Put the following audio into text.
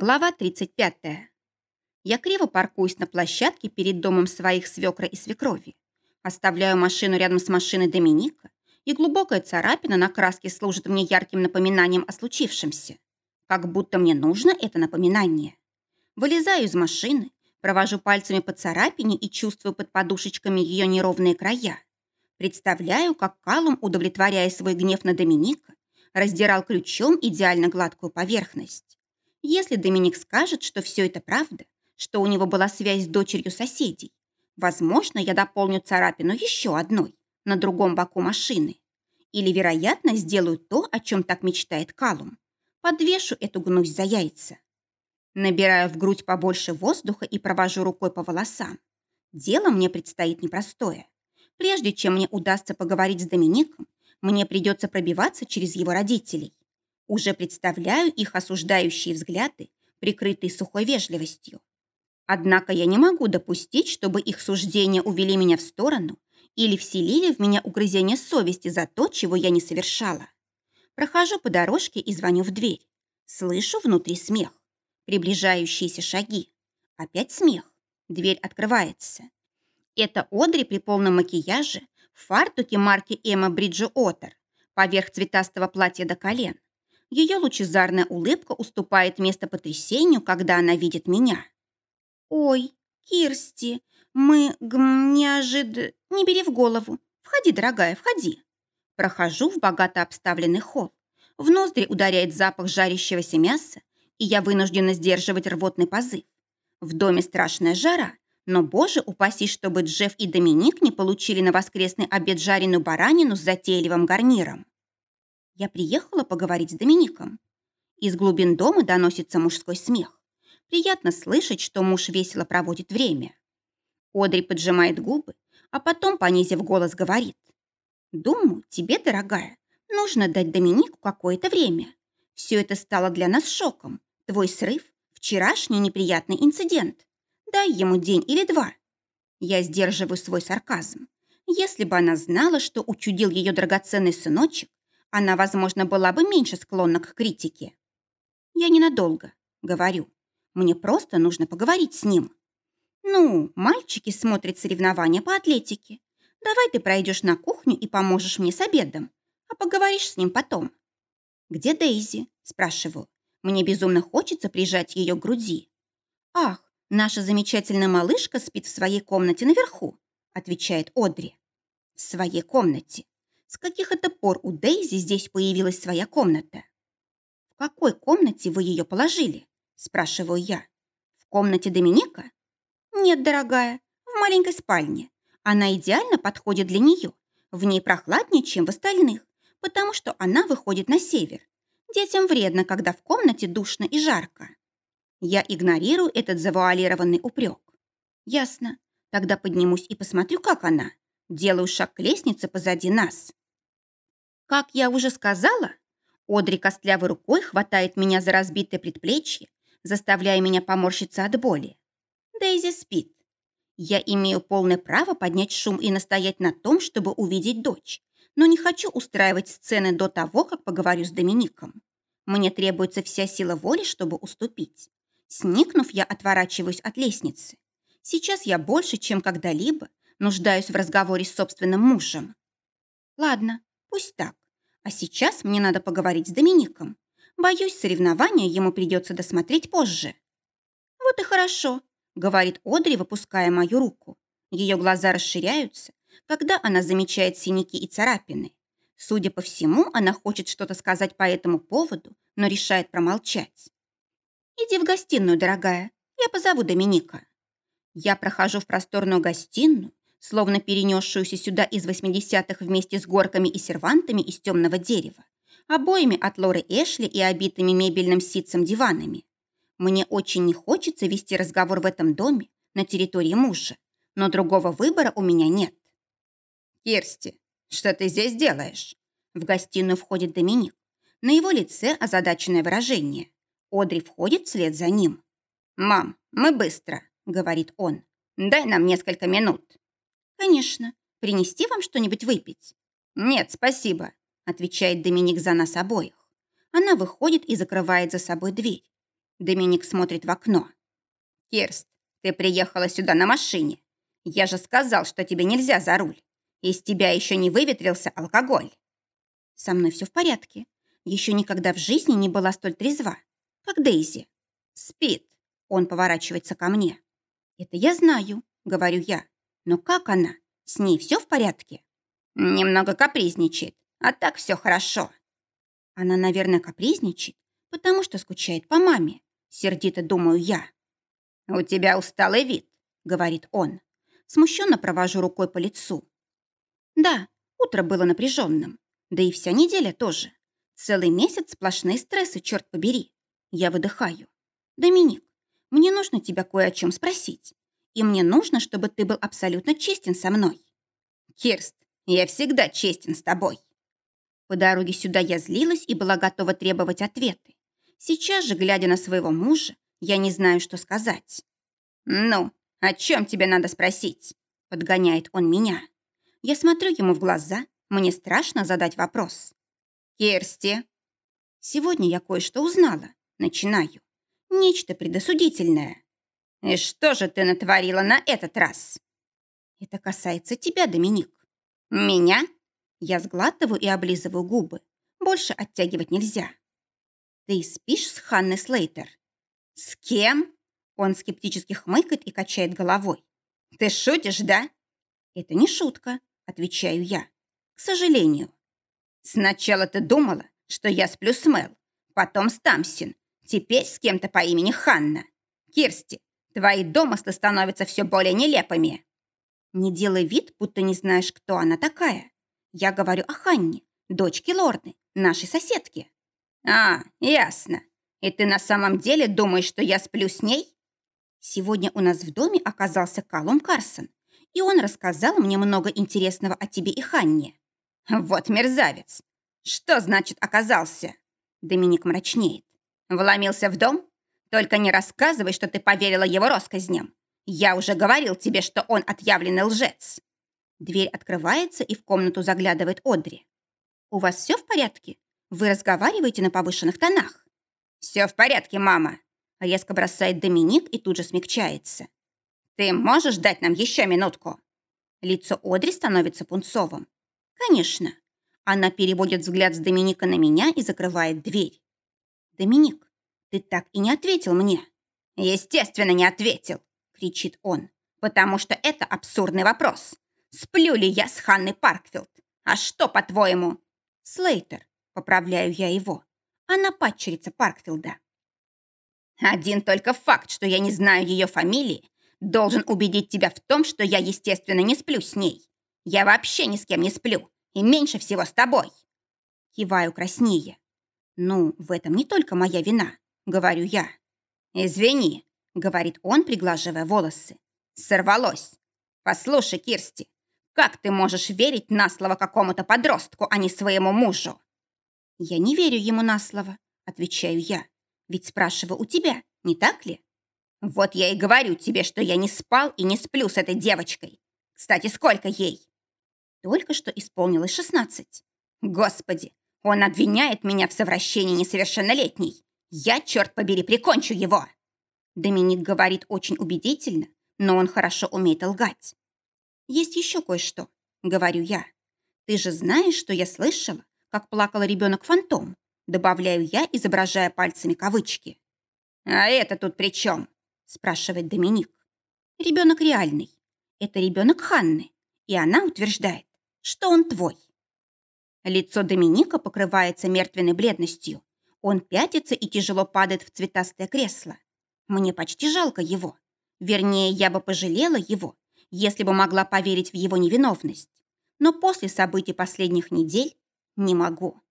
Глава 35. Я криво паркуюсь на площадке перед домом своих свекра и свекрови. Оставляю машину рядом с машиной Доминика, и глубокая царапина на краске служит мне ярким напоминанием о случившемся. Как будто мне нужно это напоминание. Вылезаю из машины, провожу пальцами по царапине и чувствую под подушечками ее неровные края. Представляю, как Калум, удовлетворяя свой гнев на Доминика, раздирал ключом идеально гладкую поверхность. Если Доминик скажет, что все это правда, что у него была связь с дочерью соседей, возможно, я дополню царапину еще одной на другом боку машины. Или, вероятно, сделаю то, о чем так мечтает Калум. Подвешу эту гнусь за яйца. Набираю в грудь побольше воздуха и провожу рукой по волосам. Дело мне предстоит непростое. Прежде чем мне удастся поговорить с Домиником, мне придется пробиваться через его родителей. Уже представляю их осуждающие взгляды, прикрытые сухой вежливостью. Однако я не могу допустить, чтобы их суждения увели меня в сторону или вселили в меня угрызение совести за то, чего я не совершала. Прохожу по дорожке и звоню в дверь. Слышу внутри смех. Приближающиеся шаги. Опять смех. Дверь открывается. Это Одри при полном макияже, в фартуке марки Эмма Бриджи Оттер, поверх цветастого платья до колен. Ее лучезарная улыбка уступает место потрясению, когда она видит меня. «Ой, Кирсти, мы, гм, неожид... Не бери в голову. Входи, дорогая, входи». Прохожу в богато обставленный холл. В ноздри ударяет запах жарящегося мяса, и я вынуждена сдерживать рвотный позыв. В доме страшная жара, но, боже упаси, чтобы Джефф и Доминик не получили на воскресный обед жареную баранину с затейливым гарниром. Я приехала поговорить с Домиником. Из глубин дома доносится мужской смех. Приятно слышать, что муж весело проводит время. Одри поджимает губы, а потом, понизив голос, говорит. «Думаю, тебе, дорогая, нужно дать Доминику какое-то время. Все это стало для нас шоком. Твой срыв, вчерашний неприятный инцидент. Дай ему день или два». Я сдерживаю свой сарказм. Если бы она знала, что учудил ее драгоценный сыночек, она, возможно, была бы меньше склонна к критике. Я ненадолго, говорю. Мне просто нужно поговорить с ним. Ну, мальчики смотрят соревнования по атлетике. Давай ты пройдешь на кухню и поможешь мне с обедом, а поговоришь с ним потом. Где Дейзи? Спрашиваю. Мне безумно хочется прижать ее к груди. Ах, наша замечательная малышка спит в своей комнате наверху, отвечает Одри. В своей комнате. С каких это пор у Дейзи здесь появилась своя комната? В какой комнате вы ее положили? Спрашиваю я. В комнате Доминика? Нет, дорогая, в маленькой спальне. Она идеально подходит для нее. В ней прохладнее, чем в остальных, потому что она выходит на север. Детям вредно, когда в комнате душно и жарко. Я игнорирую этот завуалированный упрек. Ясно. Тогда поднимусь и посмотрю, как она. Делаю шаг к лестнице позади нас. Как я уже сказала, Одри костлявой рукой хватает меня за разбитое предплечье, заставляя меня поморщиться от боли. Дейзи спит. Я имею полное право поднять шум и настоять на том, чтобы увидеть дочь, но не хочу устраивать сцены до того, как поговорю с Домиником. Мне требуется вся сила воли, чтобы уступить. Сникнув, я отворачиваюсь от лестницы. Сейчас я больше, чем когда-либо, нуждаюсь в разговоре с собственным мужем. Ладно, Пусть так. А сейчас мне надо поговорить с Домиником. Боюсь, соревнования ему придется досмотреть позже. Вот и хорошо, говорит Одри, выпуская мою руку. Ее глаза расширяются, когда она замечает синяки и царапины. Судя по всему, она хочет что-то сказать по этому поводу, но решает промолчать. «Иди в гостиную, дорогая. Я позову Доминика». Я прохожу в просторную гостиную, словно перенесшуюся сюда из 80-х вместе с горками и сервантами из темного дерева, обоими от Лоры Эшли и обитыми мебельным ситцем диванами. Мне очень не хочется вести разговор в этом доме на территории мужа, но другого выбора у меня нет. «Кирсти, что ты здесь делаешь?» В гостиную входит Доминик. На его лице озадаченное выражение. Одри входит вслед за ним. «Мам, мы быстро», — говорит он. «Дай нам несколько минут». «Конечно. Принести вам что-нибудь выпить?» «Нет, спасибо», — отвечает Доминик за нас обоих. Она выходит и закрывает за собой дверь. Доминик смотрит в окно. «Кирст, ты приехала сюда на машине. Я же сказал, что тебе нельзя за руль. Из тебя еще не выветрился алкоголь». «Со мной все в порядке. Еще никогда в жизни не была столь трезва, как Дейзи. Спит». Он поворачивается ко мне. «Это я знаю», — говорю я. «Но как она? С ней все в порядке?» «Немного капризничает, а так все хорошо». Она, наверное, капризничает, потому что скучает по маме. Сердито думаю я. «У тебя усталый вид», — говорит он. Смущенно провожу рукой по лицу. Да, утро было напряженным. Да и вся неделя тоже. Целый месяц сплошные стрессы, черт побери. Я выдыхаю. Доминик, мне нужно тебя кое о чем спросить. И мне нужно, чтобы ты был абсолютно честен со мной. Кирст, я всегда честен с тобой. По дороге сюда я злилась и была готова требовать ответы. Сейчас же, глядя на своего мужа, я не знаю, что сказать. «Ну, о чем тебе надо спросить?» Подгоняет он меня. Я смотрю ему в глаза, мне страшно задать вопрос. «Керсти?» Сегодня я кое-что узнала. Начинаю. Нечто предосудительное. «И что же ты натворила на этот раз?» «Это касается тебя, Доминик». «Меня?» Я сглатываю и облизываю губы. Больше оттягивать нельзя. Ты спишь с Ханной Слейтер? С кем? Он скептически хмыкает и качает головой. Ты шутишь, да? Это не шутка, отвечаю я. К сожалению. Сначала ты думала, что я сплю с Мел, потом с Тамсин, теперь с кем-то по имени Ханна. Кирсти, твои домыслы становятся все более нелепыми. Не делай вид, будто не знаешь, кто она такая. Я говорю о Ханне, дочке Лорны, нашей соседке. А, ясно. И ты на самом деле думаешь, что я сплю с ней? Сегодня у нас в доме оказался Калум Карсон, и он рассказал мне много интересного о тебе и Ханне. Вот мерзавец. Что значит оказался? Доминик мрачнеет. Вломился в дом? Только не рассказывай, что ты поверила его россказням. Я уже говорил тебе, что он отъявленный лжец. Дверь открывается, и в комнату заглядывает Одри. «У вас все в порядке? Вы разговариваете на повышенных тонах?» «Все в порядке, мама», — резко бросает Доминик и тут же смягчается. «Ты можешь дать нам еще минутку?» Лицо Одри становится пунцовым. «Конечно». Она переводит взгляд с Доминика на меня и закрывает дверь. «Доминик, ты так и не ответил мне». «Естественно, не ответил», — кричит он, «потому что это абсурдный вопрос. Сплю ли я с Ханной Паркфилд? А что, по-твоему? Слейтер, поправляю я его. Она падчерица Паркфилда. Один только факт, что я не знаю ее фамилии, должен убедить тебя в том, что я, естественно, не сплю с ней. Я вообще ни с кем не сплю, и меньше всего с тобой. Киваю краснее. Ну, в этом не только моя вина, говорю я. Извини, говорит он, приглаживая волосы. Сорвалось. Послушай, Кирсти, как ты можешь верить на слово какому-то подростку, а не своему мужу?» «Я не верю ему на слово», — отвечаю я. «Ведь спрашиваю у тебя, не так ли?» «Вот я и говорю тебе, что я не спал и не сплю с этой девочкой. Кстати, сколько ей?» «Только что исполнилось шестнадцать». «Господи, он обвиняет меня в совращении несовершеннолетней. Я, черт побери, прикончу его!» Доминик говорит очень убедительно, но он хорошо умеет лгать. «Есть еще кое-что», — говорю я. «Ты же знаешь, что я слышала, как плакал ребенок-фантом?» Добавляю я, изображая пальцами кавычки. «А это тут при чем?» — спрашивает Доминик. «Ребенок реальный. Это ребенок Ханны, и она утверждает, что он твой». Лицо Доминика покрывается мертвенной бледностью. Он пятится и тяжело падает в цветастое кресло. Мне почти жалко его. Вернее, я бы пожалела его, если бы могла поверить в его невиновность. Но после событий последних недель не могу.